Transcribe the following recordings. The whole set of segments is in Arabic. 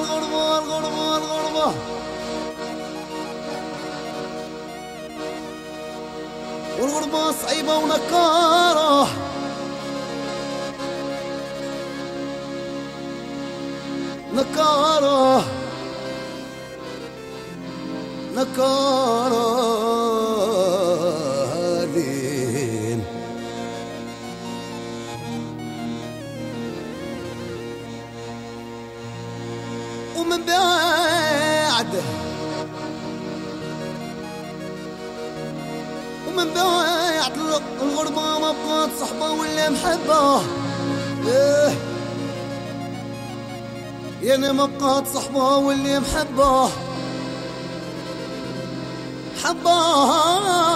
الغربة الغربة الغربة الغربة والغربة صعيبة ونكارة نكارة نكارة بعد ومن بعد الغربة ما بقات صحبة ولا محبة. إيه. يانا ما بقات صحبة واللي محبة. حباه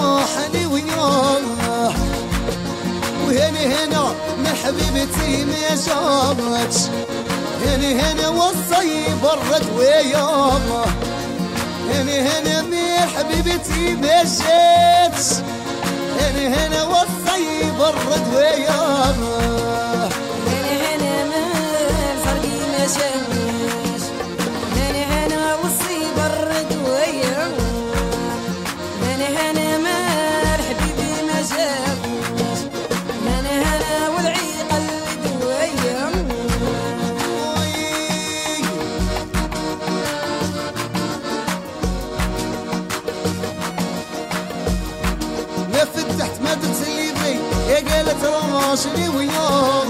طاحني وياه وهني هنا من حبيبتي ما جابتش هني هنا وصي برد وياه هني هنا من حبيبتي ما جاتش هني هنا وصي برد وياه راشني وياه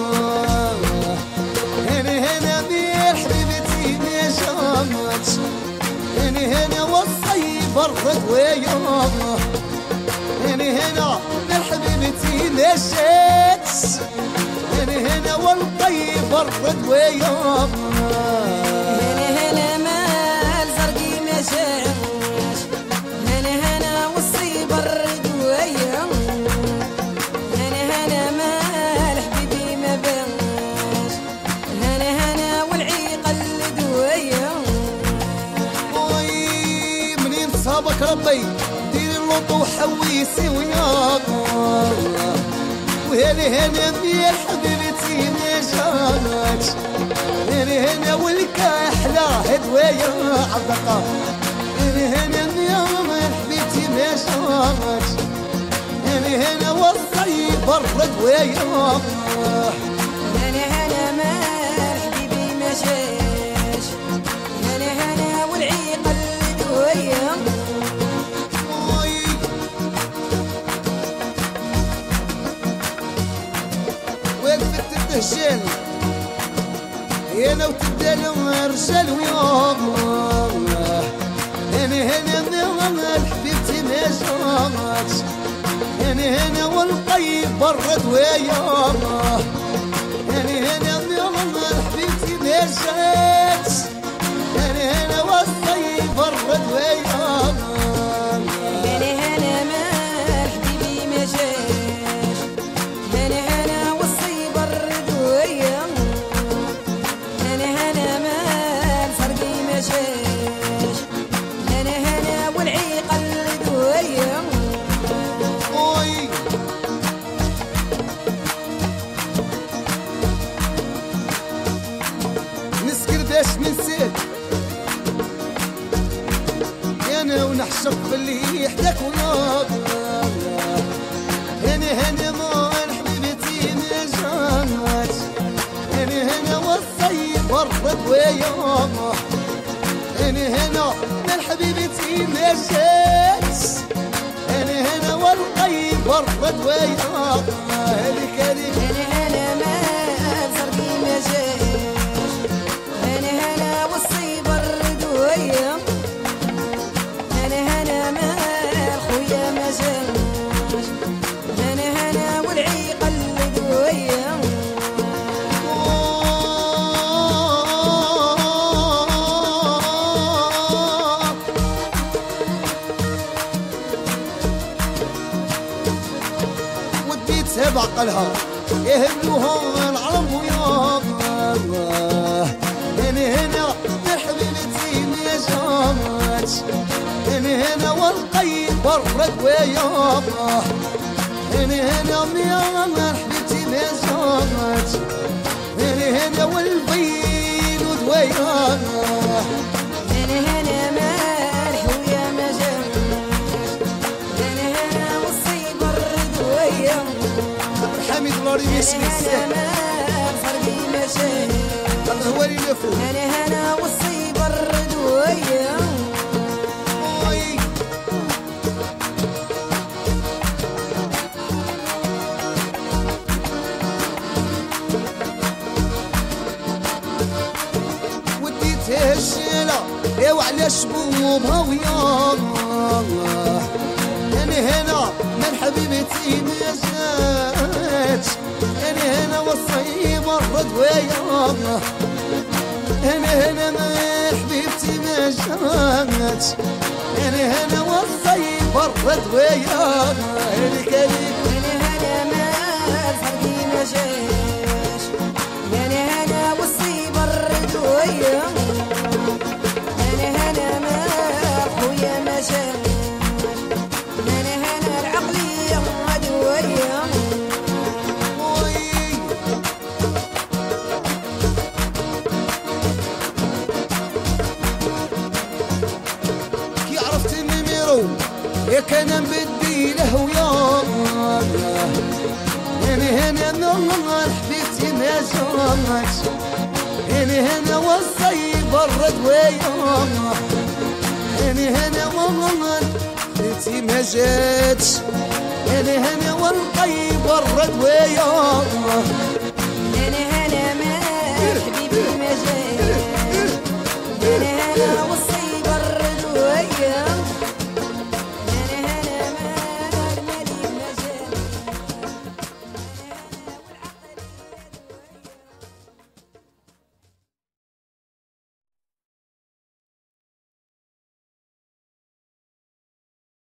هنا هنا بير حبيبتي ما شامتش هنا هنا وصي برد وياه هنا هنا بير حبيبتي ما شاتش هنا هنا والطيب برد وياه وهلي هنا يا حبيبتي ما جاتش هلي هنا والكحلة هدوية عذقة. هلي هنا يا حبيبتي ما جاتش هلي هنا والصيف برد وياك رجال ويوم هنا من حبيبتي ما جاتش أنا هنا والقيب برد ويوم هنا من حبيبتي ما برد وياك أنا هنا من حبيبتي جات أنا هنا والقيب برد وياك وديتها بعقلها يهلوها العرب وياك أنا هنا يا حبيبتي ما جاتش أنا هنا والقيب برد وياك أنا هنا يا حبيبتي الله السهل ما الفرقي ما جاش هذا هو اللي هنا من حبيبتي ما جات أنا هنا والصيب الرد ويا أنا هنا ما حبيبتي ما جات أنا هنا والصيف برد ويا هلك هلك ويومك هني هنا والصيف برد ويومك هني هنا والغلط انتي ما جاتش هني هنا والطيب برد ويومك هني هنا ما حبيبي ما جاتش هني هنا